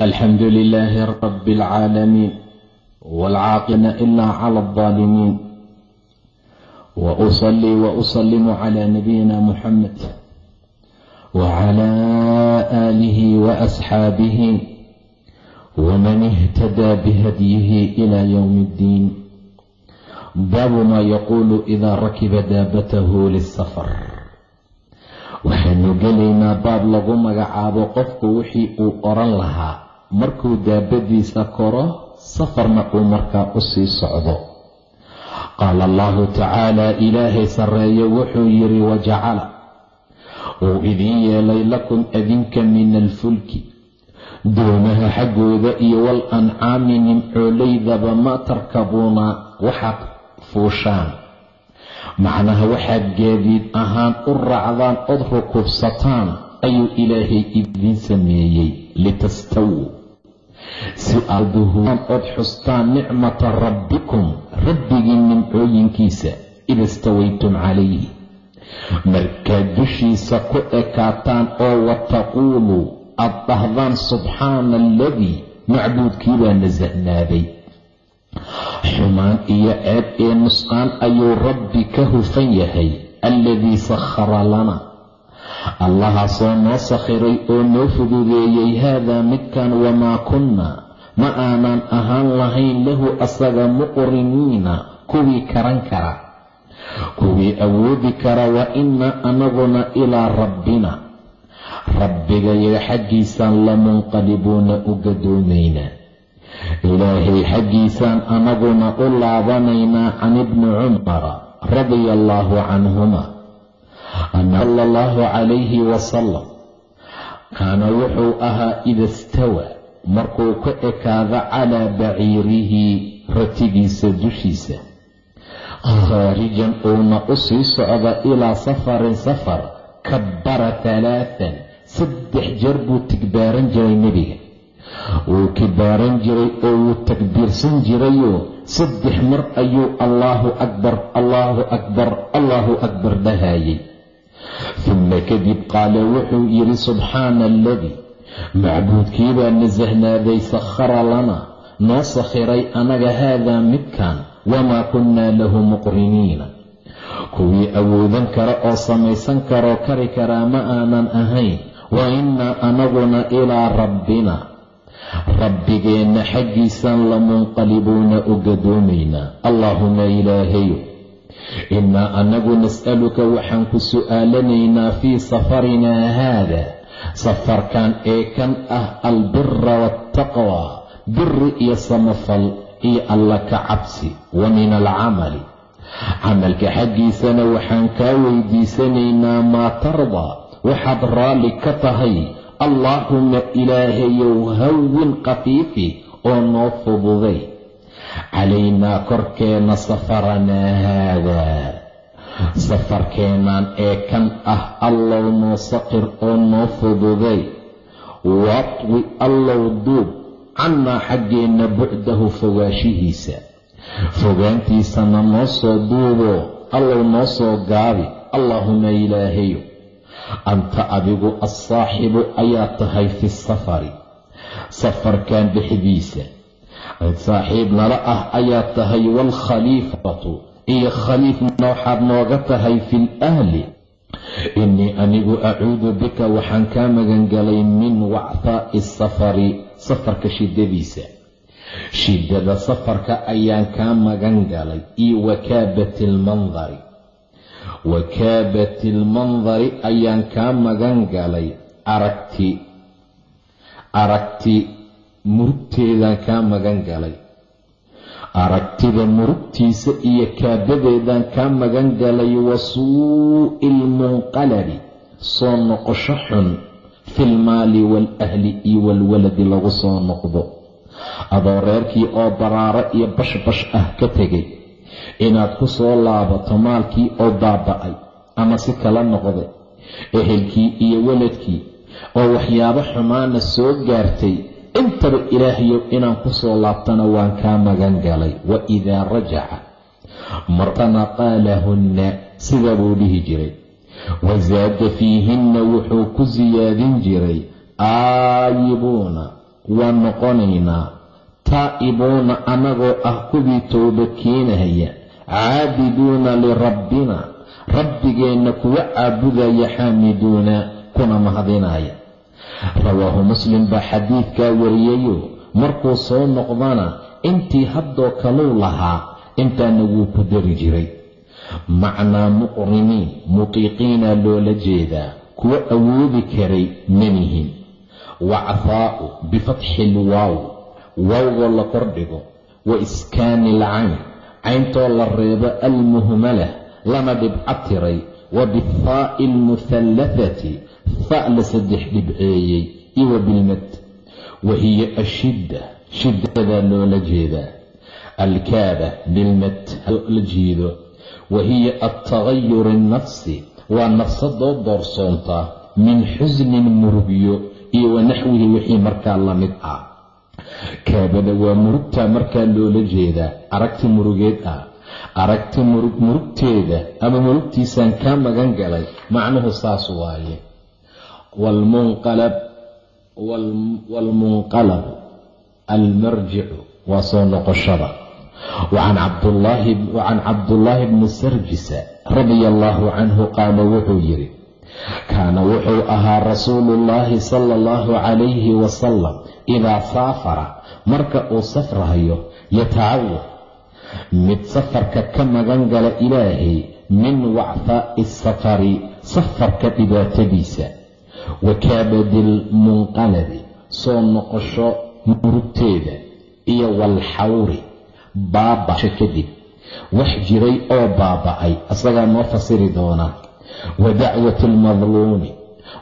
الحمد لله رب العالمين والعاقل إلا على الظالمين وأصلي وأسلم على نبينا محمد وعلى آله وأصحابه ومن اهتدى بهديه إلى يوم الدين باب ما يقول إذا ركب دابته للسفر waxaynu gelaynaa baab lagu magacaabo qofku wixii uu oran lahaa markuu daabadiisa koro safarna uu markaa u sii socdo. Qaala allahu tacaala ilaahay sarreeye wuxuu yidhi wajacala uu idiin yeelay lakum adinka min alfulki doomaha xaggooda iyo wal ancaami nimcoolaydaba ma tarkabuuna waxaad fuushaan. Macnaha waxaad gaadiid ahaan u raacdaan ood rukubsataan ayuu ilaahay idiin sameeyey litastawuu si aad duhuuraan ood xustaan nicmata rabbikum rabbigii nimcooyinkiisa ida istawaytum calayhi. Markaad dushiisa ku ekaataan oo wataquuluu aad dhahdaan subxaana aladii macbuudkii baa nasahnaaday xumaan iyo ceeb ee nusqaan ayuu rabbi ka hufan yahay alladii sakhara lana allahaasoo noo sakhiray oo noo fududeeyey haadaa midkan wamaa kunnaa ma aanan ahaan lahayn lahu asaga muqriniina kuwii karan kara. Kuwii awoodi kara wa innaa anaguna ilaa rabbina. Rabbigayaga xaggiisaan lamunqalibuuna u gadoomaynaa ilaahay xaggiisaan anaguna u laabanaynaa can ibni cumara radia allaahu canhuma ana sala allahu calayhi wasalam kaana wuxuu ahaa ida istawaa markuu ka ekaado calaa baciirihi ratigiisa dushiisa. Khaarijan uuna u sii socda ilaa safarin safar kabbara talaatan saddex jeer buu tigbaaran jiray nebiga. Wuu kibaaran jiray oo wuu takbiirsan jirayoo saddex mar ayuu allaahu akbar allaahu akbar allaahu akbar dhahayay uma kadib qaala wuxuu yidhi subxaana aladii macbuudkiibaa nasahnaaday sakhara lana noo sakhiray anaga haadaa midkan wamaa kunnaa lahu muqriniina. Kuwii awoodan kara oo samaysan karoo kari karaa ma aanan ahayn wa innaa anaguna ilaa rabbina. Rabbigeenna xaggiisaan lamunqalibuuna u gadoomaynaa allaahuma ilaahayo innaa anagu nas'aluka waxaan ku su'aalanaynaa fii safarinaa haada safarkan ee kan ah albira waataqwa biri iyo samafal iyo alla ka cabsi wa min alcamali camalka xaggiisana waxaan kaa weydiisanaynaa maa tardaa waxaad raalli ka tahay allaahuma ilaahayow hawin khafiifi oo noo fududay calaynaa korkeenna safaranaa haadaa safarkeennan ee kan ah allow noo saqir oo noo fududay. Watwi allow duub cannaa xaggeenna bucdahu fogaashihiisa. Fogaantiisana noo soo duubo allow noo soo gaabi allaahuma ilaahayo. Anta adigu assaaxibu ayaa tahay fi safari. Safarkan dhexdiisa saaxiib nala ah ayaa tahay waalkhaliifatu iyo khaliifna waxaad nooga tahay fil ahli. Innii anigu acuudu bika waxaan kaa magangalay min wacfaa'i safari safarka shiddadiisa. Shiddada safarka ayaan kaa magan galay iyo wakaabati almandari wakaabati almandari ayaan kaa magan galay aragti. Aragti murugteedaan kaa magan galay. Aragtida murugtiisa iyo kaabadeedaan kaa magan galay wa suu'i ilmunqalabi soo noqosho xun filmaali waalahli iyo walwaladi lagu soo noqdo. Adoo reerkii oo baraaro iyo bashbash ah ka tegay inaad ku soo laabato maalkii oo baaba'ay ama si kala noqday ehelkii iyo weladkii oo waxyaabo xumaana soo gaartay intaba ilaahayow inaan ku soo laabtana waan kaa magan galay wa idaa rajaca. Martana qaalahunna sida buu dhihi jiray. Wasaada fiihinna wuxuu ku siyaadin jiray aayibuuna waan noqonaynaa. Taa'ibuuna annagoo ah kuwii towba keenahaya caabiduuna lirabbina rabbigeenna kuwa caabudaya xaamiduuna kuna mahadinaya rawaahu muslim baa xadiidkaa wariyayo markuu soo noqdana intii haddoo kaluu lahaa intaana wuu ku dari jiray. Macnaa muqrimiin mutiiqiina loola jeedaa kuwa awoodi karay manihin wacfaa'u bifatxi ilwaaw waawgoo la kordhigo wa iskaani ilcayn cayntoo la reebo almuhmala lana dhibca tiray. Wa bihaa'i almuhallafati fa la saddex dhibceeyey iwa bilmad wa hiya ashidda shiddadaa loola jeedaa. Alkaaba bilmad la jiido. Wa hiya altagayuri annafsi waa nafsadoo doorsoontaa min xusnin murugyo iyo wa naxwihi wixii markaa la mid ah. Kaabada waa murugtaa markaa loola jeedaa aragti murugeed ah. Aragti murug murugteeda ama murugtiisaan kaa magan galay macnuhu saas waaye waalmunqalabu almarjicu waa soo noqoshada wacan cabdullaahi bni sarjisa radia allaahu canhu qaala wuxuu yidhi kaana wuxuu ahaa rasuulu ullaahi sala allahu calayhi wasalam idaa saafara marka uu safrahayo yatacawad mid safarka ka magan gala ilaahay min wacfaa'i safari safarka dhibaatadiisa wa kaabadilmunqalabi soo noqosho murugteeda iyo walxawri baabasho kadib. Wax jiray oo baaba'ay asagaa noo fasiri doona. Wa dacwati almadluumi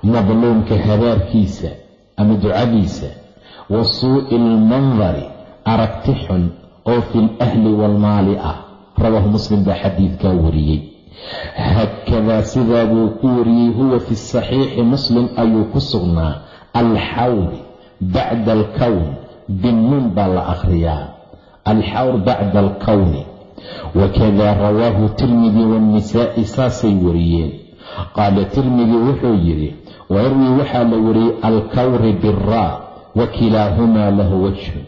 madluumka habaarkiisa ama ducadiisa. Wa suu'i almandari aragti xun oo fi lahli waalmaali ah. Rawaahu muslim baa xadiidkaa wariyey haakadaa sidaa buu ku wariyey huwa fi saxiixi muslim ayuu ku sugnaa. Alxawri bacda alkown binnuun baa la akhriyaa. Alxawr bacda alkowni wakadaa rawaahu tirmidi waannisaa'i saasay wariyeen. Qaala tirmidi wuxuu yidhi wayarwi waxaa la wariyey alkawri biraa wa kilaahumaa lahu wajhun.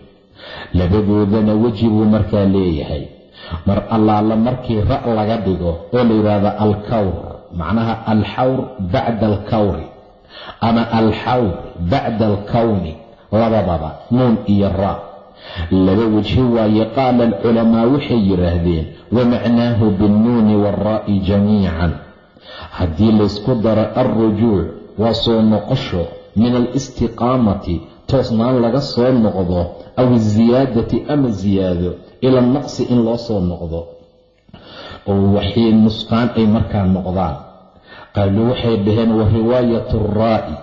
Labadoodana weji buu markaa leeyahay mar allaala markii ra' laga dhigo oo la yidhaahdo alkawr macnaha alxawr bacda alkawri. Ama alxawr bacda alkowni labadaba nuun iyo ra. Laba wejhi waaye qaala alculamaa waxay yidhaahdeen wa macnaahu binnuuni waalraa'i jamiican. Haddii laysku daro alrujuuc waa soo noqosho min alistiqaamati toosnaan laga soo noqdo aw asiyaadati ama siyaado ila naqsi in loo soo noqdo. Oo waxay nusqaan ay markaa noqdaan. Qaaluu waxay dhaheen wa riwaayatu alraa'i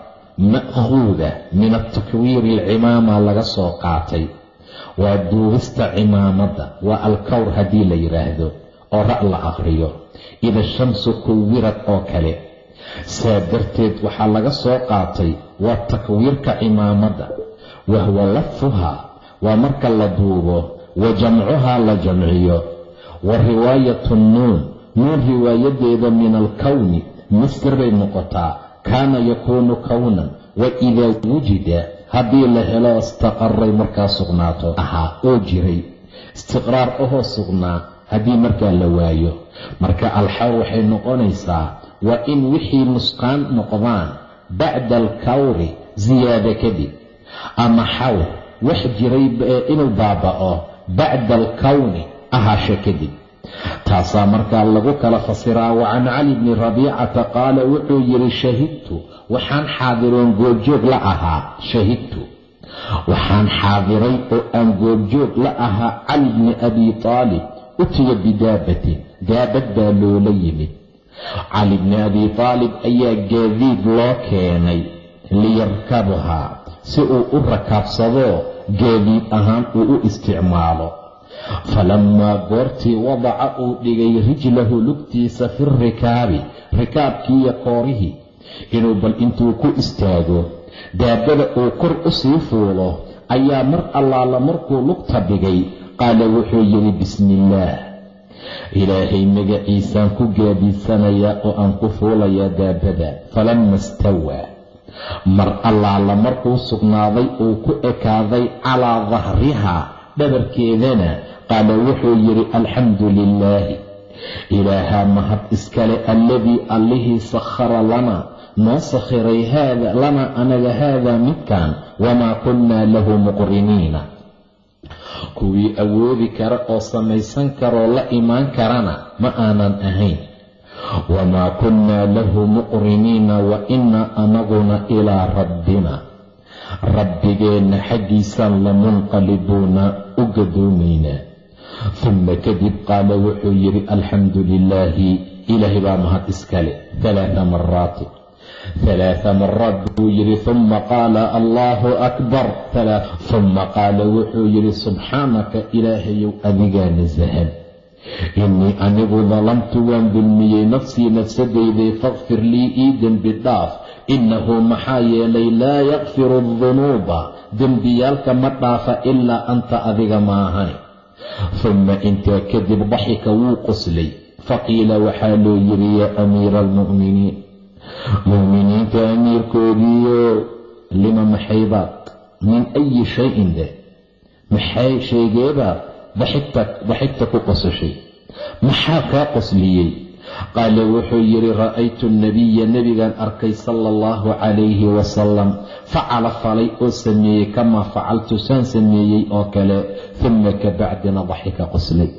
ma'khuuda min atakwiiri alcimaama laga soo qaatay. Waa duubista cimaamadda waa alkawr haddii la yidhaahdo oo ra' la akhriyo. Ida shamsu kuwirad oo kale. Saa darteed waxaa laga soo qaatay waa takwiirka cimaamadda wahuwa lafuhaa waa marka la duubo wa jamcuhaa la jamciyo wa riwaayatu nuun nuun riwaayadeeda min alkowni masder bay noqotaa kaana yakuunu kownan wa idaa wujida haddii la helo istaqaray markaa sugnaato ahaa oo jiray. Istiqraar ahoo sugnaa haddii markaa la waayo. Marka alxawr waxay noqonaysaa waa in wixii nusqaan noqdaan bacda alkawri siyaada kadib ama xawr wax jiray inuu baaba'o bacda alkowni ahaasho kadib. Taasaa markaa lagu kala fasiraa wa can cali bni rabiicata qaala wuxuu yidhi shahidtu waxaan xaadiroon goobjoog la ahaa shahidtu. Waxaan xaadiray oo aan goobjoog la ahaa cali bni abi taalib utiya bidaabatin daabad baa loola yimid. Cali bni abi taalib ayaa gaadiid loo keenay liyarkabhaa si uu u rakaabsado gaadiid ahaan uu u isticmaalo. Falammaa goortii wadaca uu dhigay rijlahu lugtiisa fi rikaabi rikaabkiiyo koorihii inuu bal intuu ku istaago daabada uu kor u sii fuulo ayaa mar allaala markuu lugta dhigay qaala wuxuu yidhi bismiillaah ilaahay magaciisaan ku gaadiidsanayaa oo aan ku fuulayaa daabada falama stawaa mar allaala markuu sugnaaday uu ku ekaaday calaa dahrihaa dhabarkeedana qaala wuxuu yidhi alxamdu lilaahi ilaahaa mahad iskale alladii allihii sakhara lana noo sakhiray haada lanaa anaga haadaa midkan wamaa kunnaa lahu muqriniina. Kuwii awoodi kara oo samaysan karoo la imaan karana ma aanan ahayn wamaa kunnaa lahu muqriniina wa innaa anaguna ilaa rabbina rabbigeenna xaggiisaan lamunqalibuuna u gadoomaynaa humma kadib qaala wuxuu yidhi alxamdu lilaahi ilaahay baa mahad iskale halaaa maraati halaaa maraat buu yidhi humma qaala allaahu akbar humma qaala wuxuu yidhi subxaanaka ilaahayow adigaa nasahan innii anigu dalamtu waan dulmiyey nafsii nafsadayday fakfir lii ii dembi dhaaf. Innahu maxaa yeelay laa yakfiru adunuuba dembiyaalka ma dhaafa ilaa anta adiga maahan humma intaa kadib daxika wuu qoslay faqiila waxaa loo yidhi yaa amiira almu'miniin mu'miniinta amiirkoodiiyo lima maxaybaad min ayi shayin deh maxay sheegeebaad daxigta ku qosashay. Maxaa kaa qosliyey? Qaala wuxuu yidhi ra'aytu nabiya nebigaan arkay sala allahu calayhi wasalam facala falay oo sameeyey kamaa facaltu saan sameeyey oo kale. Humma kabacdina daxika qoslay.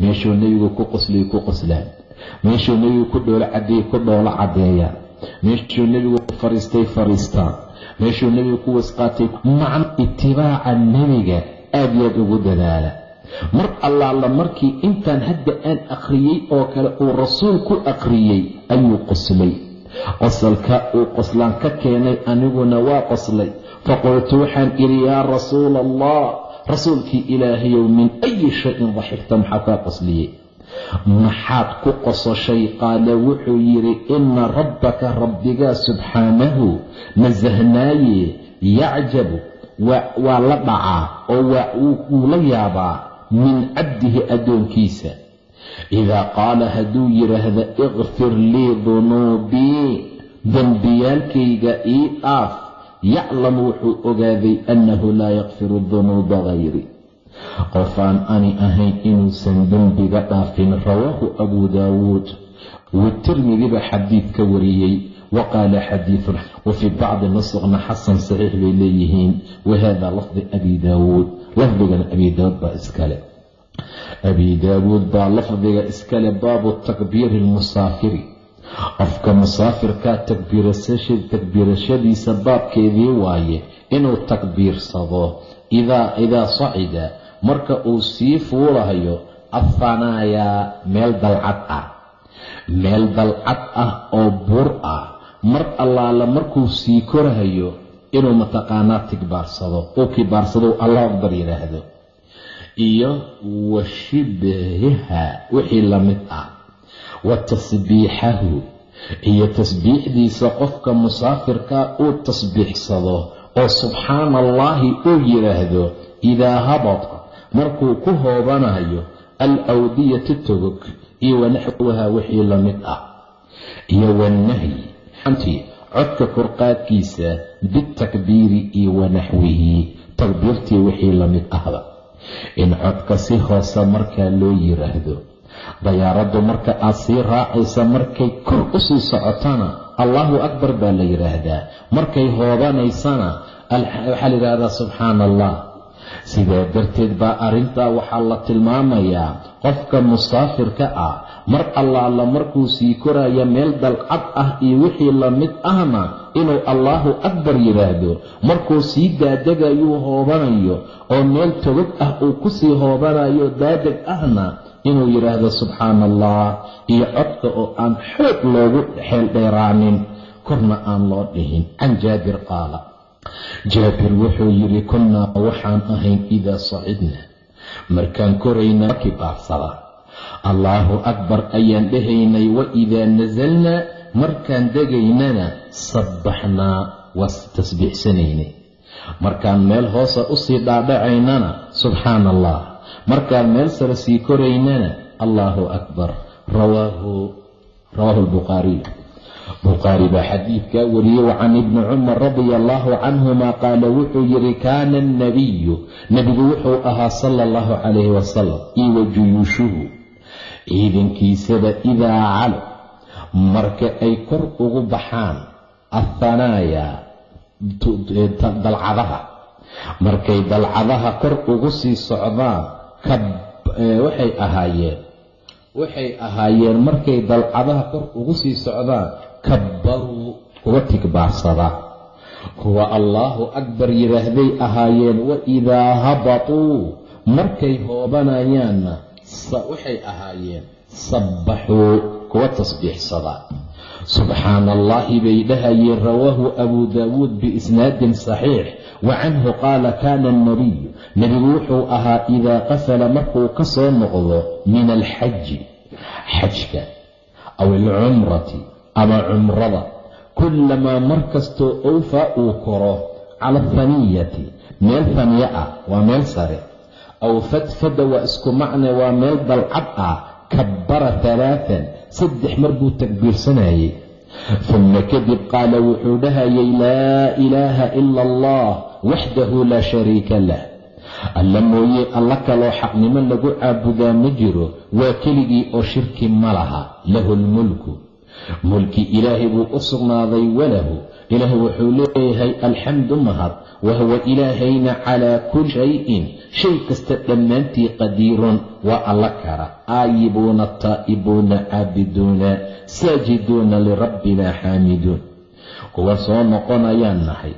Meeshuu nebigu ku qoslay ku qoslaan. Meeshuu nebigu ku dhoolo cadeeyey ku dhoolo caddeeyaan meeshuu nebigu fariistay fariistaan meeshuu nebigu ku wasqaatay macna itibaaca nebiga aad yaad ugu dadaala mar allaala markii intaan hadda aan akhriyey oo kale uu rasuul ku akhriyey ayuu qoslay. Qosalka uu qoslaan ka keenay aniguna waa qoslay. Faqultu waxaan idhi yaa rasuula allah rasuulkii ilaahayow min ayi shayin daxigta maxaa kaa qosliyey? Maxaad ku qososhay? Qaala wuxuu yidhi ina rabbaka rabbigaa subxaanahu nasahnaaye yacjabu waa la dhacaa oo wuu la yaabaa min cabdihi addoonkiisa. Idaa qaala hadduu yidhaahdo ikfir lii dunuubii dembiyaalkayga ii dhaaf yaclamu wuxuu ogaaday annahu laa yakfiru dunuuba hayri qofaan ani ahayn inuusan dembiga dhaafin rawaahu abuu daawuud. Watirmidiba xadiid ka wariyey wa qaala xadiidun wa fii bacdi nusqna xasan saxiix bay leeyihiin wahada lafdi abi daawuud lafdigana abi daawuud baa iskale abi daawuud baa lafdiga iskale baabu takbiiri lmusaafiri qofka musaafirkaa takbiirashadiisa baabkeedii waaye inuu takbiirsado idaa sacida marka uu sii fuulahayo afanaayaa meel dalcad ah meel dalcad ah oo buur ah mar allaala markuu sii korahayo inuu mataqaanaa tigbaarsado uu kibaarsado allah akbar yidhaahdo iyo wa shibahiha wixii la mid ah. Wa tasbiixahu iyo tasbiixdiisa qofka musaafirkaa uu tasbiixsado oo subxaana allaahi uu yidhaahdo idaa habata markuu ku hoobanayo al awdiyati togog iyo wanaxwaha wixii la mid ah. Iyo wanahyi codka korqaadkiisa bitakbiiri iyo wanaxwihi takbiirtii wixii la mid ahba. In codka si hoose markaa loo yiraahdo dayaaraddu marka aad sii raacaysa markay kor u sii socotana allahu akbar baa la yidhaahdaa markay hoobanaysana waxaa la yidhaahdaa subxaana allah sidaa darteed baa arrintaa waxaa la tilmaamayaa qofka musaafirka ah mar allaala markuu sii koraya meel dalcad ah iyo wixii la mid ahna inuu allaahu akbar yidhaahdo markuu sii daadegayuu hoobanayo oo meel togog ah uu ku sii hoobanayo daadeg ahna inuu yidhaahdo subxaana allah iyo codka oo aan xoog loogu xeel dheeraanin. Korna aan loo dhihin. Can jaabir qaala jaabir wuxuu yidhi kunnaa waxaan ahayn idaa sacidna. Markaan korayna markii baabsada allaahu akbar ayaan dhehaynay wa idaa nasalnaa markaan degaynana sabbaxnaa waa tasbiixsanaynay. Markaan meel hoosa u sii dhaadhacaynana subxaana allah markaan meel sare sii koraynana allaahu akbar rawaahu rawaahu lbukhaariy bukhaari baa xadiidkaa wariyey wa can ibni cumar radia allaahu canhuma qaala wuxuu yidhi kaana annabiyu nebigu wuxuu ahaa sala allahu calayhi wasalam io juyuushuhu ciidankiisaba idaa calo marka ay kor ugu baxaan athanaaya dalcadaha markay dalcadaha kor ugu sii socdaan waxay ahaayeen waxay ahaayeen markay dalcadaha kor ugu sii socdaan kabbaruu kuwa tigbaarsada kuwa allaahu akbar yidhaahday ahaayeen wa idaa habatuu markay hoobanayaanna waxay ahaayeen sabbaxuu kuwa tasbiixsada. Subxaana allaahi bay dhahayeen rawaahu abuu daawuud biisnaadin saxiix wa canhu qaala kaana alnabiyu nebigu wuxuu ahaa idaa qafala markuu ka soo noqdo min alxaji xajka aw alcumrati ama cumrada. Kullamaa mar kastoo owfaa uu koro cala alhaniyati meel haniye ah waa meel sare. Aw fadfada waa isku macne waa meel dalcad ah kabbara talaatan saddex mar buu takbiirsanayey uma kadib qaala wuxuu dhahayay laa ilaaha ila allah waxdahu laa shariika lah. Alla mooye alla kaloo xaqnimo lagu caabudaa ma jiro waa keligii oo shirki ma laha lahu lmulku mulki ilaahay buu u sugnaaday walahu. Ilaah wuxuu leeyahay alxamdu mahad wahuwa ilaahayna calaa kulli shayin. Shay kasta dhammaantii qadiirun waa alla kara. Aayibuuna taa'ibuuna caabiduuna saajiduuna lirabbina xaamiduun. Kuwa soo noqonayaan nahay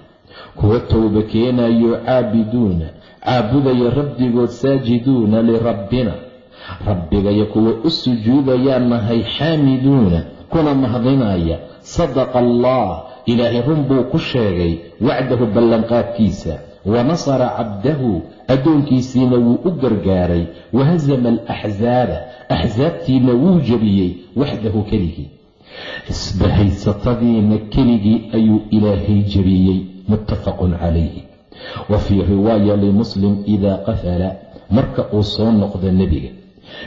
kuwa towba keenayo caabiduuna caabudaya rabbigood saajiduuna lirabbina. Rabbigaya kuwa u sujuudayaan nahay xaamiduuna kuna mahadinaya. Sadaqa allah ilaahay run buu ku sheegay wacdahu ballanqaadkiisa. Wa nasara cabdahu addoonkiisiina wuu u gargaaray. Wahasama alaxsaaba axsaabtiina wuu jebiyey waxdahu keligii. Isbahaysatadiina keligii ayuu ilaahay jebiyey muttafaqun calayhi. Wa fii riwaaya limuslim idaa qafala marka uu soo noqdo nebiga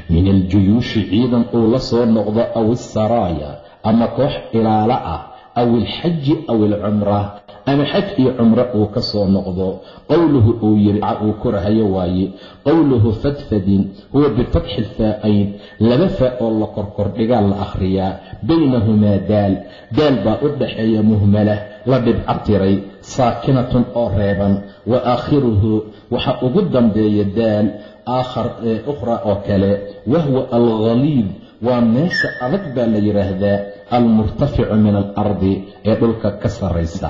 min aljuyuushi ciidan uu la soo noqdo aw isaraaya ama koox ilaalo ah aw ilxaji aw ilcumra ama xaj iyo cumro uu ka soo noqdo qowluhu uu yiri uu korahayo waaye qowluhu fadfadin huwa bifatxi ilfaa-ayn laba faa oo la korkordhigaa la akhriyaa baynahumaa daal daal baa u dhaxeeya muhmalah la dhibca tiray saakinatun oo reeban wa aakhiruhu waxa ugu dambeeya daal aakhar ee ukhra oo kale wahuwa alghaliid waa meesha adag baa la yidhaahdaa almurtaficu min alardi ee dhulka ka sarraysa.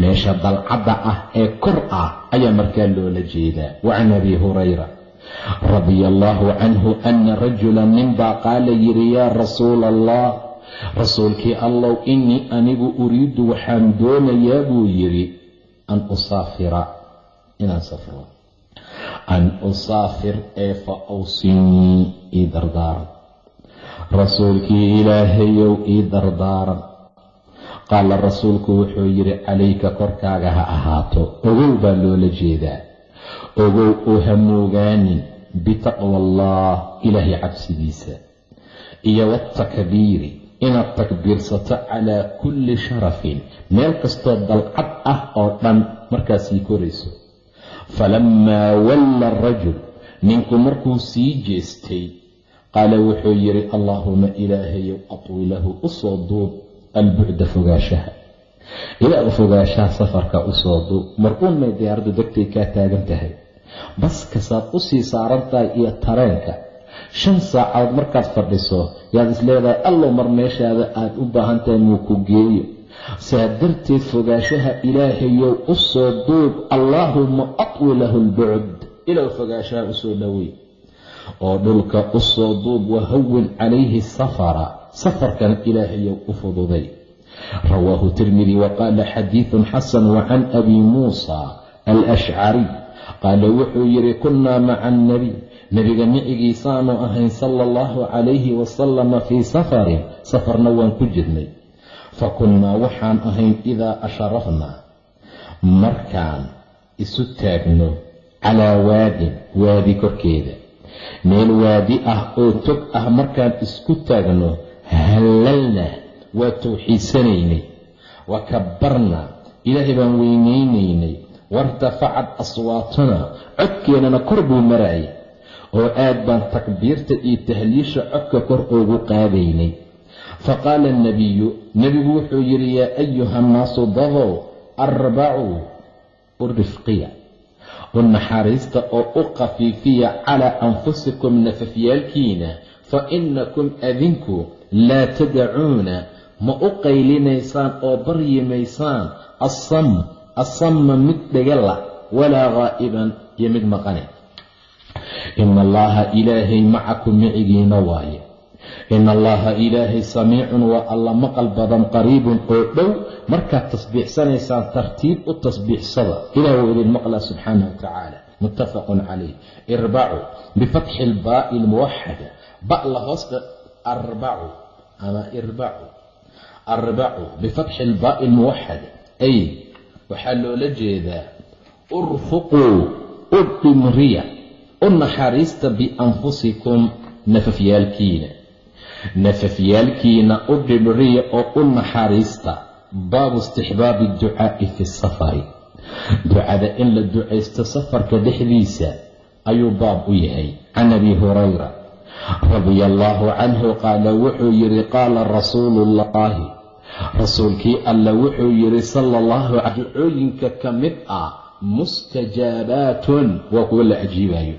Meesha dalcadda ah ee kor ah ayaa markaa loola jeedaa. Wa can abi hurayra radia allaahu canhu ana rajula ninbaa qaala yidhi yaa rasuula allah rasuulkii allow innii anigu uriidu waxaan doonayaa buu yidhi an usaafira inaan safro an usaafir ee fa awsinii ii dardaaran rasuulkii ilaahayow ii dardaaran qaala rasuulku wuxuu yidhi calayka korkaaga ha ahaato ogow baa loola jeedaa ogow oo ha moogaanin bitaqwa allah ilaahay cabsidiisa iyo watakbiiri inaad takbiirsato calaa kulli sharafin meel kastoo dalcad ah oo dhan markaa sii korayso falammaa walla arajul ninku markuu sii jeestay qaala wuxuu yidhi allaahuma ilaahayow atwilahu u soo duub albucda fogaashaha ilaa fogaashaha safarka u soo duub mar-uun may diyaaraddu degtay kaa taagan tahay baskasaad u sii saaran tahay iyo tareenka shan saacadood markaad fadhiso yaad isleedahay allow mar meeshaada aad u baahan tahay muu ku geeyo saa darteed fogaashaha ilaahayow u soo duub allaahuma atwi lahu lbucd ilow fogaashaha u soo dhowey oo dhulka u soo duub wahawin calayhi safara. Safarkana ilaahayow u fududay. Rawaahu tirmidi wa qaala xadiidun xasan wa can abi muusa alashcariy qaala wuxuu yidhi kunnaa maca annabiy nebiga micigiisaanu ahayn sala allahu calayhi wasalama fii safarin. Safarna waan ku jirnay fa kunnaa waxaan ahayn idaa asharafnaa markaan isu taagno calaa waadin waadi korkeeda meel waadi ah oo tog ah markaan isku taagno hallalnaa waa tawxiidsanaynay wa kabbarnaa ilaahay baan weynaynaynay wairtafacad aswaatuna codkeennana kor buu maraayay oo aad baan takbiirta iyo tahliisha codka kor ugu qaadaynay fa qaala alnabiyu nebigu wuxuu yidhi yaa ayuha annaasu dadow arbacuu u rifqiya u naxariista oo u khafiifiya calaa anfusikum nafafyaalkiina fa innakum adinku laa tadacuuna ma u qaylinaysaan oo baryimaysaan assam asama mid dhegala walaa gaa'iban iyo mid maqane. ina allaha ilaahay macakum micigiina waaye ina allaha ilaahay samiicun waa alla maqal badan qariibun oo dhow. Markaad tasbiixsanaysaan tartiib u tasbiixsada. Ilah wuu idin maqlaa subxaanah wa tacaala. Muttafaqun calayh. Irbacu bifatxi ilbaa'i lmuwaxada ba la hoosta arbacu ama irbacu arbacu bifatxi ilbaa'i lmuwaxada ay waxaa loola jeedaa urfuquu u dhimriya u naxariista bianfusikum nafafyaalkiina nafafyaalkiina u dhimriya oo u naxariista baabu istixbaabi adducaa'i fi safari. Ducada in la ducaysto safarka dhexdiisa ayuu baab u yahay. Can abi hurayra radia allaahu canhu qaala wuxuu yidhi qaala rasuulu ullaahi rasuulkii alla wuxuu yidhi sala allahu cala ducooyinka ka mid ah mustajaabaatun. Waa kuwa la ajiibayo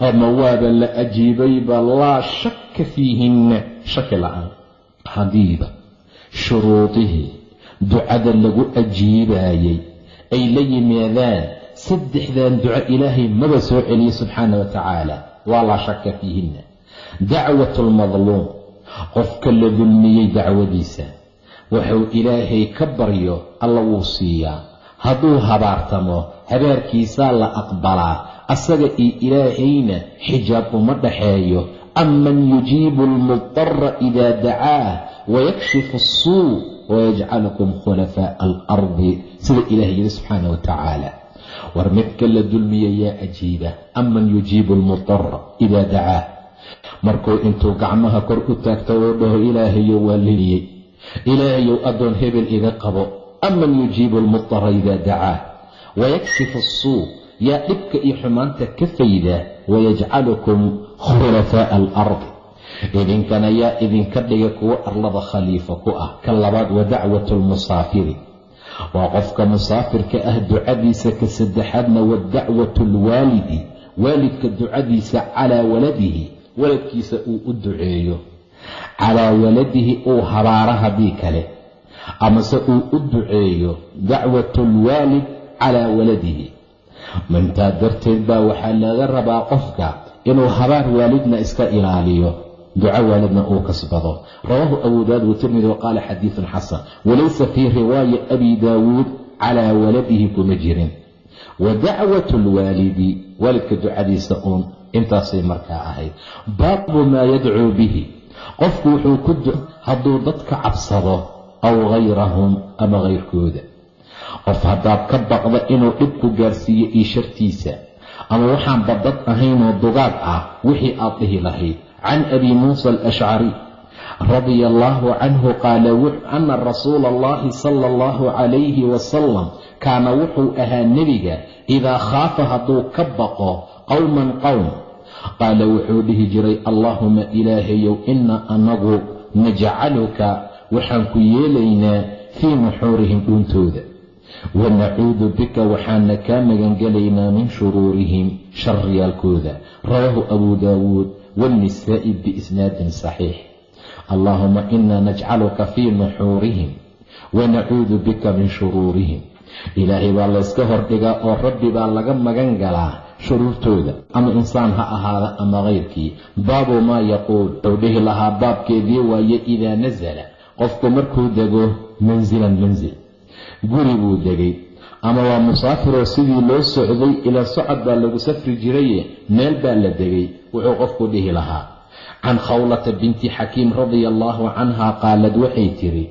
ama waaba la ajiibayba laa shakka fiihinna shaki la'aan hadiiba shuruudihii ducada lagu ajiibaayey ay la yimaadaan saddexdan duco ilaahay maba soo celiye subxaana wa tacaala waa laa shaka fiihinna dacwatu lmadluum qofka la dulmiyey dacwadiisa wuxuu ilaahay ka baryo alla wuu siiyaa. Hadduu habaartamo habaarkiisaa la aqbalaa asaga iyo ilaahayna xijaab uma dhaxeeyo aman yujiibu almudara idaa dacaah wayakshifu asuu wayajcalukum khulafaa'a alardi sida ilaah yidhi subxaana wa tacaala war midka la dulmiya yaa ajiiba aman yujiibu almudara idaa dacaah markuu intuu gacmaha kor u taagto uu dhaho ilaahayo waa leliyey ilaahayow addoon hebel iga qabo. aman yujiibu almudara idaa dacaah wayakshifu asuu yaa dhibka iyo xumaanta ka fayda. wayajcalukum khulafaa'a alardi idinkana yaa idinka dhiga kuwo arlada khaliifo ku ah. Ka labaad wa dacwatu lmusaafiri waa qofka musaafirka ah ducadiisa ka saddexaadna wa dacwatu lwaalidi waalidka ducadiisa calaa waladihi waladkiisa uu u duceeyo. Calaa waladihi uu habaaro haddii kale. Amase uu u duceeyo dacwatu lwaalid calaa waladihi. Mintaa darteed baa waxaa laga rabaa qofka inuu habaar waalidna iska ilaaliyo duco waalidna uu kasbado. Rawaahu abu daawud watirmidi waqaala xadiidun xasan walaysa fii riwaaya abi daawuud calaa waladihi kuma jirin. Wa dacwatu lwaalidi waalidka ducadiisa uun intaasay markaa ahayd. Baabu maa yadcuu bihi qofku wuxuu ku hadduu dadka cabsado aw hayrahum ama hayrkooda qof haddaad ka baqda inuu dhibku gaarsiiyo io shartiisa ama waxaan badad ahaynoo dugaag ah wixii aad dhihi lahayd. Can abi muusa alashcari radia allaahu canhu qaala ana rasuula allahi sala allahu calayhi wasalam kaana wuxuu ahaa nebiga idaa khaafa hadduu ka baqo qowman qowm qaala wuxuu dhihi jiray allaahuma ilaahayow ina anagu najcaluka waxaan ku yeelaynaa fii nuxuurihim dhuuntooda wanacuudu bika waxaana kaa magangelaynaa min shuruurihim shariyaalkooda rawaahu abuu daawuud waannisaa'i biisnaadin saxiix. Allaahuma inaa najcaluka fii nuxuurihim wanacuudu bika min shuruurihim. Ilaahay baa layska hordhigaa oo rabbi baa laga magan galaa shuruurtooda ama insaan ha ahaada ama kayrkii baabu maa yaquul wuxuu dhihi lahaa baabkeedii waaye idaa nasala qofku markuu dego mansilan mansil guri buu degay. Ama waa musaafiroo sidii loo socday ilaa socod baa lagu safri jiraye meel baa la degay wuxuu qofku dhihi lahaa. Can khawlata binti xakiim radia allaahu canha qaalad waxay tiri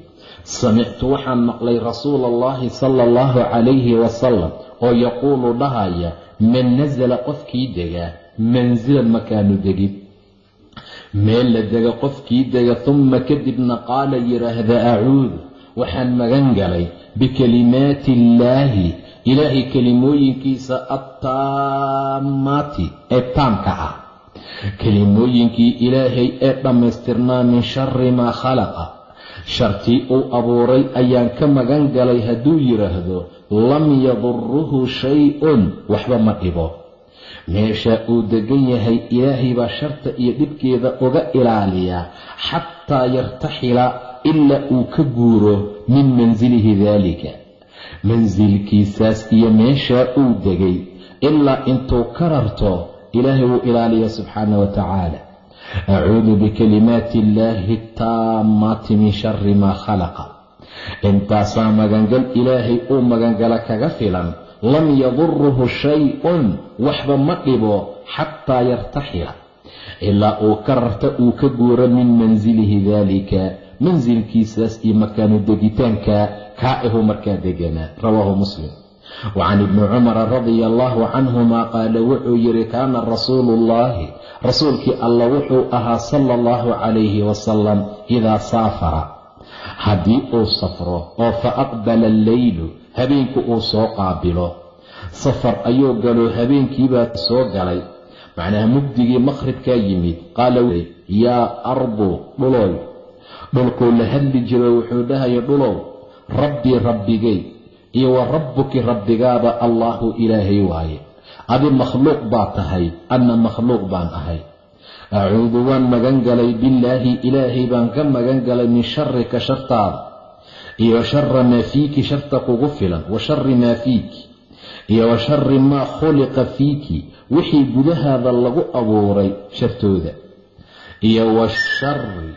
samictu waxaan maqlay rasuula allahi sala allahu calayhi wasalam oo yaquulu dhahaya man nasala qofkii degaa mansilan makaanu degid meel la dega qofkii dega humma kadibna qaala yidhaahda acuudu waxaan magan galay bikalimaati illaahi ilaahay kelimooyinkiisa attaamaati ee taamka ah. Kelimooyinkii ilaahay ee dhammaystirnaa min shari maa khalaqa. Shartii uu abuuray ayaan ka magan galay hadduu yidhaahdo lam yaduruhu shay-un waxba ma dhibo. Meesha uu degan yahay ilaahay baa sharta iyo dhibkeeda uga ilaaliyaa xataa yartaxila ilaa uu ka guuro min mansilihi daalika mansilkiisaas iyo meeshaa uu degay ilaa intuu ka rarto ilaahay wuu ilaaliya subxaana wa tacaala acuudu bikalimaati illaahi taammaati min shari maa khalaqa intaasaa magangal ilaahay uu magangala kaga filan lam yaduruhu shay-un waxba ma dhibo xataa yartaxila ilaa uu ka rarta uu ka guuro min mansilihi daalika mansilkiisaas iyo makaanu degitaanka kaa ahu markaa deganaa rawaahu muslim wa can ibni cumara radia allaahu canhuma qaala wuxuu yidhi kaana rasuulu ullaahi rasuulkii alla wuxuu ahaa sala allahu calayhi wasalam idaa saafara haddii uu safro oo fa aqbala alleylu habeenku uu soo qaabilo safar ayuu galo habeenkiibaa soo galay macnaha mugdigii maqhribkaa yimid qaala yaa ardu dhulooy dhulkuu la hadli jiro wuxuu dhahaya dhulow rabbii rabbigay iyo wa rabbuki rabbigaaba allaahu ilaahay waaye. Adi makhluuq baa tahay anna makhluuq baan ahay. Acuudu waan magan galay billaahi ilaahay baan ka magan galay min sharika shartaada iyo shara maa fiiki sharta kugu filan wa shari maa fiiki iyo wa shari maa khuliqa fiiki wixii gudahaada lagu abuuray shartooda iyo wa shari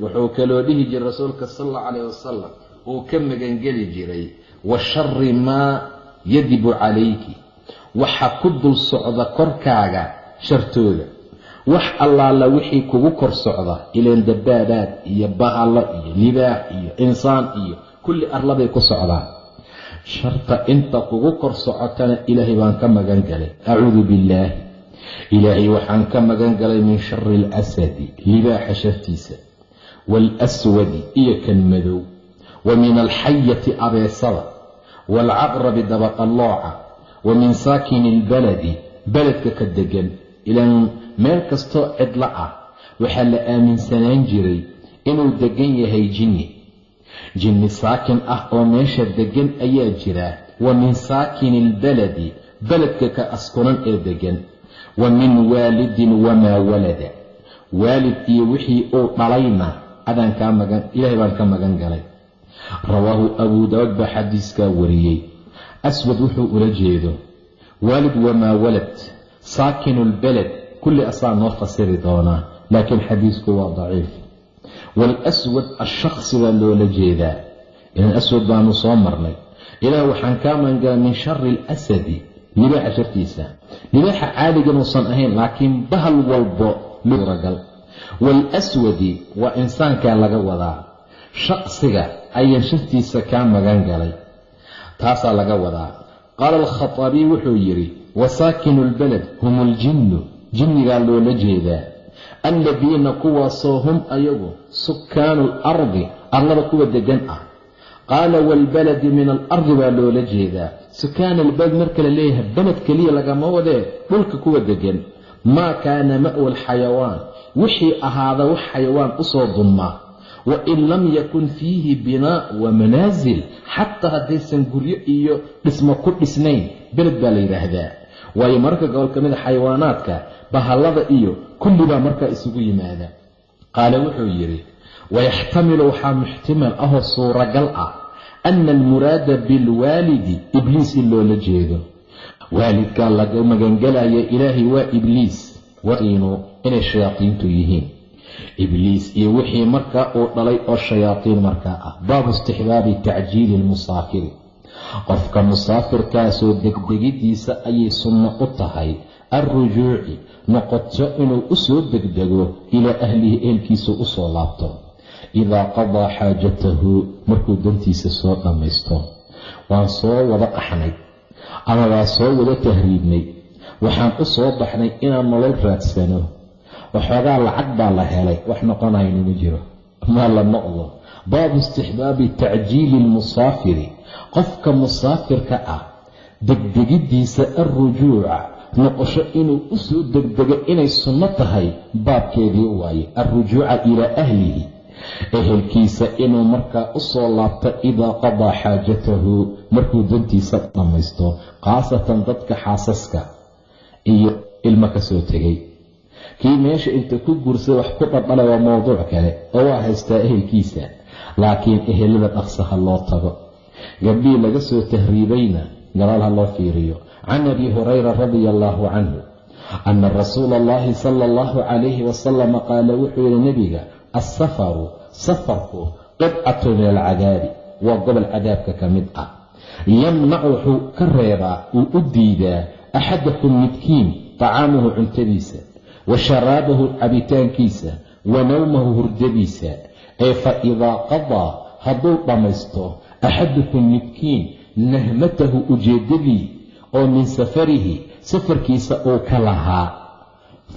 wuxuu kaloo dhihi jiray rasuulka sal allau calayh wasalam uu ka magangeli jiray wa shari maa yadibu calayki waxa ku dul socda korkaaga shartooda wax allaala wixii kugu kor socda ileen dabaabaad iyo bahalo iyo libaax iyo insaan iyo kulli arladay ku socdaan. Sharta inta kugu kor socotana ilaahay baan ka magan galay acuudu billaahi ilaahay waxaan ka magan galay min shari alasadi libaaxa shartiisa waalaswadi iyo kan madow wa min alxayati abeesada waalcaqrabi dabaqallooca wa min saakini ilbaladi beledka ka degan ilaan meel kastoo cidlo ah waxaa la aaminsanaan jiray inuu degan yahay jinni jinni saakin ah oo meesha degan ayaa jira wa min saakini ilbaladi beledka ka askunan ee degan wa min waalidin wamaa walada waalid iyo wixii uu dhalayna adaan kaa magan ilaahay baan ka magan galay. Rawaahu abuu daawud baa xadiiskaa wariyey. Aswad wuxuu ula jeedo waalid wamaa walad saakinu lbalad kulli asaa noo fasiri doonaa laakiin xadiisku waa daciif. Waalaswad ashaksi baa loola jeedaa ilan aswad baanu soo marnay. Ilaah waxaan kaa magangalay min shari alasadi libaaxa shartiisa. Libaaxa caadigan uusan ahayn laakiin bahal walbo suuragal waalaswadi waa insaankaa laga wadaa. Shaqsiga ayaan shartiisa kaa magan galay. Taasaa laga wadaa. Qaala alkhataabiy wuxuu yidhi wa saakinu hum uljinnu jinnigaa loola jeedaa. Alladiina kuwaasoo hum ayagu sukaanu alardi arlada kuwa degan ah. Qaala waalbaladi min alardi baa loola jeedaa. Sukaana albalad marka la leeyahay beled keliya lagama wadee dhulka kuwa degan maa kaana ma'wa alxayawaan wixii ahaada wax xayawaan u soo dunmaa wa in lam yakun fiihi binaa wa manaasil xataa haddaysan guryo iyo dhismo ku dhisnayn beled baa la yidhaahdaa waayo mararka gobol ka mida xayawaanaadka bahallada iyo kulli baa markaa isugu yimaada qaale wuxuu yidhi wayaxtamilu waxaa muxtimal ahoo suuragal ah ana almuraada bilwaalidi ibliis in loola jeedo waalidkaa laga magangelaya ilaahay waa ibliis. Wainu inay shayaadiintu yihiin. Ibliis iyo wixii markaa uu dhalay oo shayaatiin markaa ah. Baabu istixbaabi tacjiili lmusaafiri qofka musaafirkaasoo degdegidiisa ayay sunno u tahay. Alrujuuci noqoto inuu u soo degdego ilaa ahlihi ehelkiisa u soo laabto. Idaa qadaa xaajatahu markuu dantiisa soo dhammaysto. Waan soo wada dhaxnay ama waa soo wada tahriibnay. Waxaan u soo baxnay inaan nolol raadsano. Waxoogaa lacag baa la helay. Wax noqonayna ma jiro. Maa la noqdo. Baabu istixbaabi tacjiili lmusaafiri. Qofka musaafirka ah degdegiddiisa alrujuuca noqosho inuu u soo degdego inay sunno tahay baabkeedii waaye alrujuuca ilaa ahlihi ehelkiisa inuu markaa u soo laabto idaa qadaa xaajatahu markuu dantiisa dhammaysto khaasatan dadka xaasaska iyo ilmo ka soo tegay. Kii meesha inta ku guursada wax ku dhadhala waa mowduuc kale oo waa haystaa ehelkiisa laakiin ehelada dhaqsaha loo tago. Gabdhihii laga soo tahriibayna gadaal ha loo fiiriyo. Can abi hurayra radia allaahu canhu ana rasuula allahi sala allahu calayhi wasalama qaala wuxuu yihi nebiga assafaru safarku qidcatu min alcadaabi waa gobol cadaabka ka mid ah yamnac wuxuu ka reebaa uu u diidaa axadakum midkiin tacaamuhu cuntadiisa wa sharaabahu cabitaankiisa wa nawmahu hurdadiisa ee fa idaa qadaa hadduu dhammaysto axadukum midkiin nahmatahu ujeeddadii oo min safarihi safarkiisa uu ka lahaa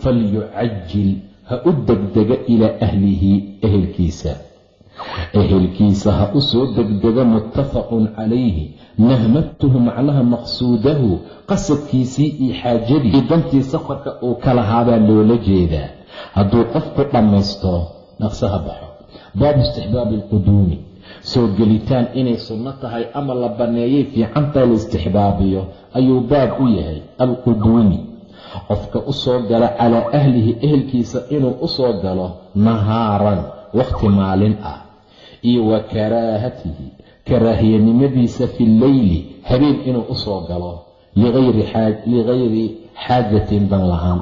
falyucajil ha u degdega ilaa ahlihi ehelkiisa. Ehelkiisa ha u soo degdega muttafaqun calayhi nahmatuhu macnaha maqsuudahu qasadkiisii iyo xaajadii. Dantii safarka uu ka lahaabaa loola jeedaa. Hadduu qofku dhammaysto dhaqsaha baxo. Baabu istixbaabi alquduumi soo gelitaan inay sunno tahay ama la banneeyay fiicantaa la istixbaabiyo ayuu baab u yahay alquduumi qofka u soo gala calaa ahlihi ehelkiisa inuu u soo galo nahaaran wakhti maalin ah. Iyo wa karaahatihi karaahiyanimadiisa fi lleyli habeen inuu u soo galo ligayri xaajatin dan la'aan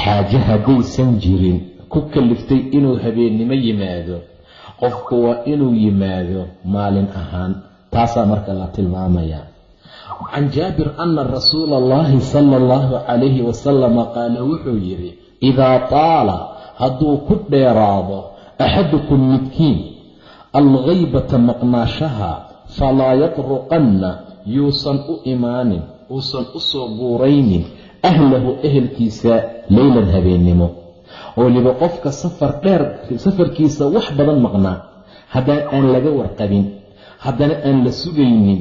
xaaje haddaysan jirin ku kaliftay inuu habeennimo yimaado qofku waa inuu yimaado maalin ahaan. Taasaa marka la tilmaamayaa can jaabir ana rasuula allahi sala allahu calayhi wasalama qaala wuxuu yidhi idaa taala hadduu ku dheeraado axadukum midkiin alghaybata maqnaashaha falaa yatruqanna yuusan u imaanin uusan u soo guuraynin ahlahu ehelkiisa leylan habeennimo weliba qofka safar dheer safarkiisa wax badan maqnaa haddana aan laga warqabin haddana aan la sugaynin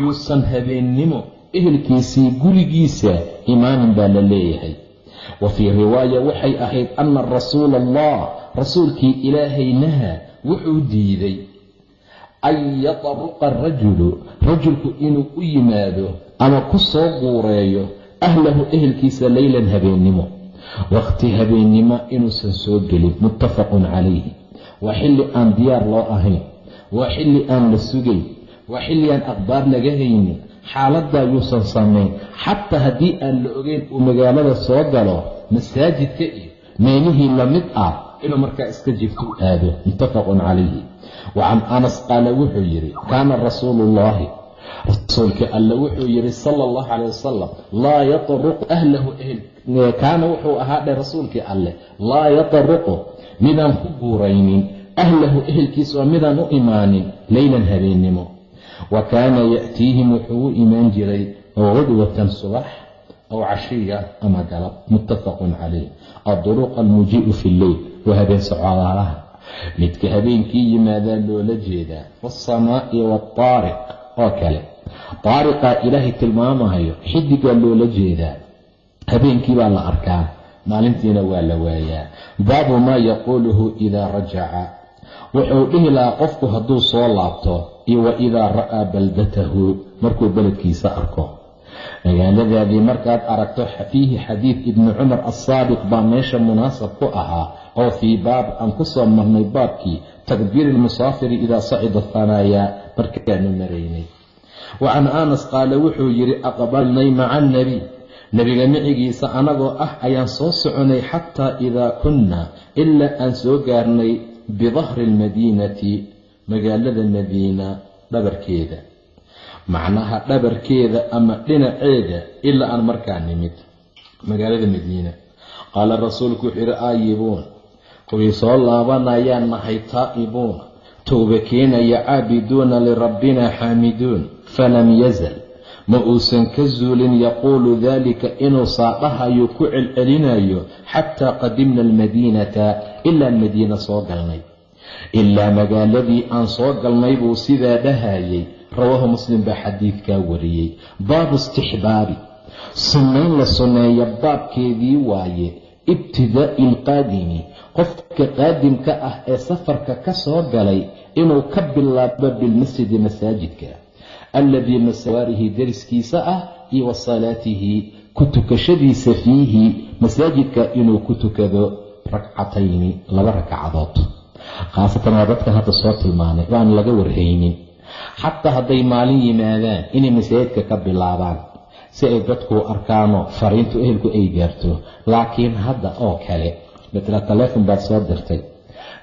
yuusan habeennimo ehelkiisii gurigiisa imaanin baa la leeyahay. Wa fii riwaaya waxay ahayd anna rasuula allah rasuulkii ilaahay naha wuxuu diiday. An yataruqa arajulu rajulku inuu u yimaado ama ku soo guureeyo ahlahu ehelkiisa leylan habeennimo wakhti habeennimo inuusan soo gelin muttafaqun calayhi. Waa xilli aan diyaar loo ahayn waa xilli aan la sugayn waa xilli aan akhbaar laga haynin xaaladdaa yuusan samayn xataa haddii aan la ogeyn uu magaalada soo galo masaajidka iyo meelihii la mid ah inuu markaa iska jifto u aado. Muttafaqun calayhi. Wa anas qaala wuxuu yidhi kaana rasuulu ullaahi rasuulka alle wuxuu yidhi sala allahu calay wasalam laa yataruqu ahlahu kaana wuxuu ahaa dhe rasuulkii alleh laa yataruqu midaan ku guuraynin. Ahlahu ehelkiisa waa midaan u imaanin leylan habeennimo wa kaana ya'tiihim wuxuu u imaan jiray qudwatan subax aw cashiya ama galab muttafaqun calayh. Adduruq almujii'u fi lleyl waa habeen socodaalaha midka habeenkii yimaadaa loola jeedaa waasamaa'i waataariq oo kale. Taariqaa ilaahay tilmaamahayo xidigaa loola jeedaa. Habeenkii baa la arkaa maalintiina waa la waayaa. Baabu maa yaquuluhu idaa rajaca wuxuu dhihi lahaa qofku hadduu soo laabto iyo wa idaa ra'aa baldatahu markuu beledkiisa arko. Magaaladaadii markaad aragto fiihi xadiid ibni cumar assaadiq baa meesha munaasab ku ahaa oo fii baab aan ku soo marnay baabkii takbiiri ilmusaafiri idaa sacida hanaayaa markaanu maraynay wa can anas qaala wuxuu yidhi aqbalnay maca annabiy nebiga micigiisa anagoo ah ayaan soo soconay xataa idaa kunna ilaa aan soo gaarnay bidahri almadiinati magaalada madiina dhabarkeeda macnaha dhabarkeeda ama dhinaceeda ilaa aan markaa nimid magaalada madiina qaala rasuulku wuxuu yidhi aayibuun kuwii soo laabanayaan nahay taa'ibuun towba keenaya caabiduuna lirabbina xaamiduun falam yazal ma uusan ka zuulin yaquulu daalika inuu saadhahayo ku celcelinayo xataa qadimna almadiinata ilaan madiina soo galnay. Ilaa magaaladii aan soo galnay buu sidaa dhahayay rawaahu muslim baa xadiidkaa wariyey. Baabu istixbaabi. Sunnayn la sunneeya baabkeedii waaye ibtidaa'i alqaadimi. Qofka qaadimka ah ee safarka ka soo galay inuu ka bilaabo bilmasjidi masaajidka alladii masawaarihi deriskiisa ah iyo wa salaatihi ku tukashadiisa fiihi masaajidka inuu ku tukado ragcatayni laba ragcadood khaasatan waa dadkan hadda soo tilmaanay oo aan laga warhaynin. Xataa hadday maalin yimaadaan inay masaajidka ka bilaabaan si ay dadku arkaano fariintu ehelku ay gaarto. Laakiin hadda oo kale matala taleefon baad soo dirtay.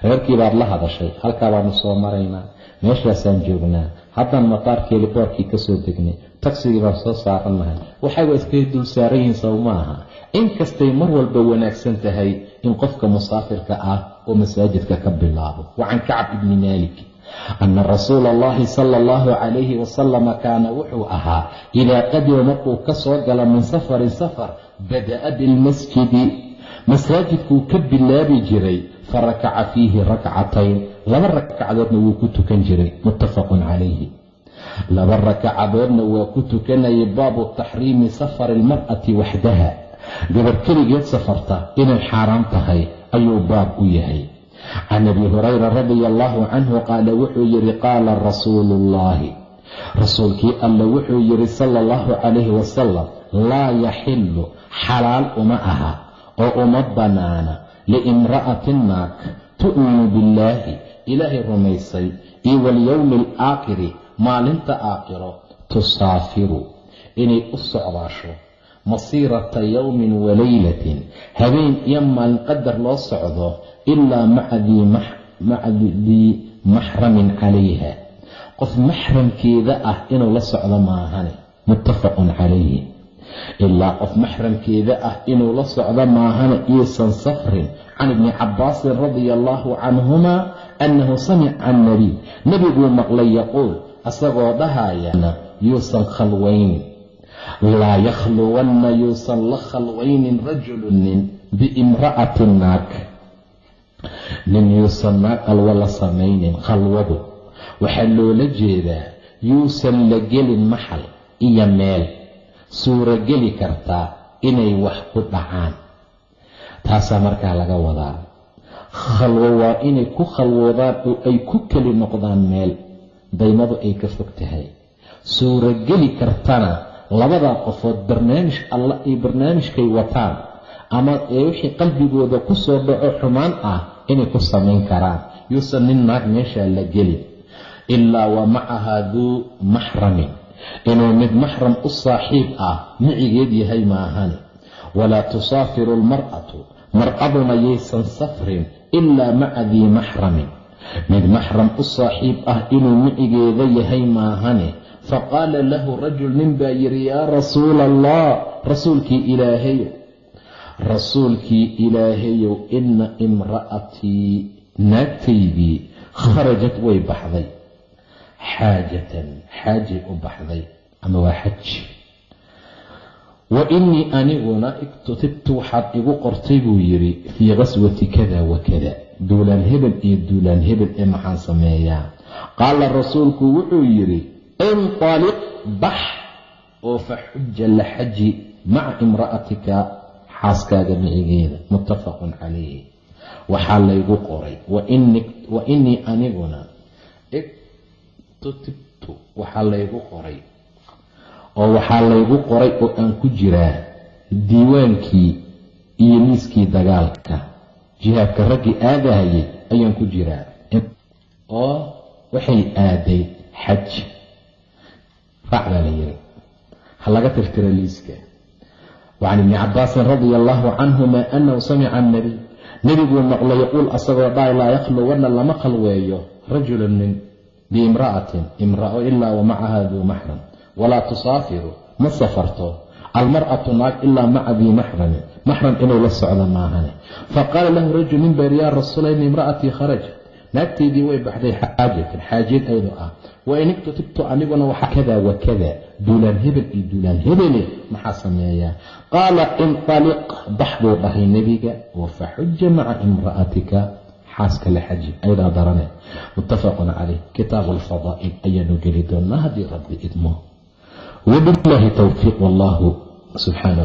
Reerkii baad la hadashay halkaa baanu soo maraynaa meeshaasaan joognaa. Haddaan mataarkeeli boorkii ka soo degnay tagsigii baan soo saarannahay waxay waa iskaga dul saaran yihiin saw maaha inkastay mar walba wanaagsan tahay in qofka musaafirka ah oo masaajidka ka bilaabo. Wa can kacb ibni maalik. Ana rasuula allahi sala allahu calayhi wasalama kaana wuxuu ahaa idaa qadima markuu ka soo gala min safarin safar bada'a bilmasjidi masaajidkuu ka bilaabi jiray farakaca fiihi rakcatayn laba rakcadoodna wuu ku tukan jiray muttafaqun calayhi. Laba rakacadoodna waa ku tukanayay baabu taxriimi safari almar'ati waxdaha. Gabar keligeed safarta inay xaaraan tahay ayuu baab u yahay. Can abi hurayra radia allaahu canhu qaala wuxuu yidhi qaala rasuulu ullaahi rasuulkii alla wuxuu yidhi sala allahu calayhi wasalam laa yaxilu xalaal uma aha oo uma bannaana liimra'atin naag tu'minu billaahi ilaahay rumaysay iyo walyowmi alaakhiri maalinta aakhiro tusaafiru inay u socdaasho. Masiirata yowmin walaylatin habeen iyo maalin qadar loo socdo ilaa maca dii maxramin calayha. Qof maxramkeeda ah inuu la socdo maahane muttafaqun calayhi. Ilaa qof maxramkeeda ah inuu la socdo maahane iyosan safrin can ibni cabaasin radia allaahu canhuma annahu samica annabiy nebiguu maqlay yaquul asagoo dhahaya yuusan khalwaynin laa yakhluwanna yuusan la khalwaynin rajulu nin biimra'atin naag nin yuusan naag alwa la samaynin khalwadu waxaa loola jeedaa yuusan la gelin maxal iyo meel suurogeli kartaa inay wax ku dhacaan taasaa markaa laga wadaa. Khalwo waa inay ku khalwoodaan oo ay ku keli noqdaan meel. Daymadu ay ka fog tahay. Suurogeli kartana labadaa qofood barnaamij alla iyo barnaamijkay wataan. Ama ee wixii qalbigooda ku soo dhaco xumaan ah inay ku samayn karaan. Yuusan nin naag meeshaa la gelin. Ilaa wa macahaa duu maxramin. Inuu mid maxram u saaxiib ah micigeed yahay maahane walaa tusaafiru almar'atu mar'aduna yaysan safrin ilaa maca dii maxramin. Mid maxram u saaxiib ah inuu micigeeda yahay maahane. Faqaala lahu rajul nin baa yidhi yaa rasuula allah rasuulkii ilaahayow. Rasuulkii ilaahayow inna imra'atii naagtaydii kharajat way baxday. Xaajatan xaajay u baxday. Ama waa xaj wa innii aniguna iktutibtu waxaad igu qortay buu yidhi fii qaswati kada wa kada. Duulaan hebel iyo duulaan hebel ee maxaan sameeyaa qaala rasuulku wuxuu yidhi inطaliq bax oo fa xuja la xaji maca imra'atika xaaskaaga micigeeda. Muttafaqun calayhi. Waxaa laygu qoray wa innii aniguna iktutibtu waxaa laygu qoray oo waxaa laygu qoray oo aan ku jiraa diiwaankii iyo miiskii dagaalka. Jihaadka raggii aadahayay ayaan ku jiraa. Oo waxay aaday xaj. Raac baa la yiri. Ha laga tirtira liiska. Wacan ibni cabaasin radia allahu canhuma anahu samica annabiy. Nebiguu maqlo yaquul asagoo dhaay laa yakhluwanna lama khalweeyo rajulun min biimra'atin imra'o ilaa wa macaha duu maxram walaa tusaafiru ma safarto. Almar'atu naag ilaa maca dii maxramin maxram inuu la socdo maahane. Faqaala lahu rajul nin beer yaa rasuula in imra'atii kharajat. Naagtaydii way baxday xaajatan xaajeed aydu ah. Wain iktutibtu aniguna waxa kadaa wa kada duulaan hebel iyo duulaan hebele maxaa sameeyaa qaala intaliq bax buu dhahay nebiga wafaxuja maca imra'atika. Xaaska la xaji aydaa darane. Muttafaqun caleyh kitaabu alfadaa'il ayaanu geli doonaa haddii rabbi idmo wabilaahi towfiiq wallahu subxaana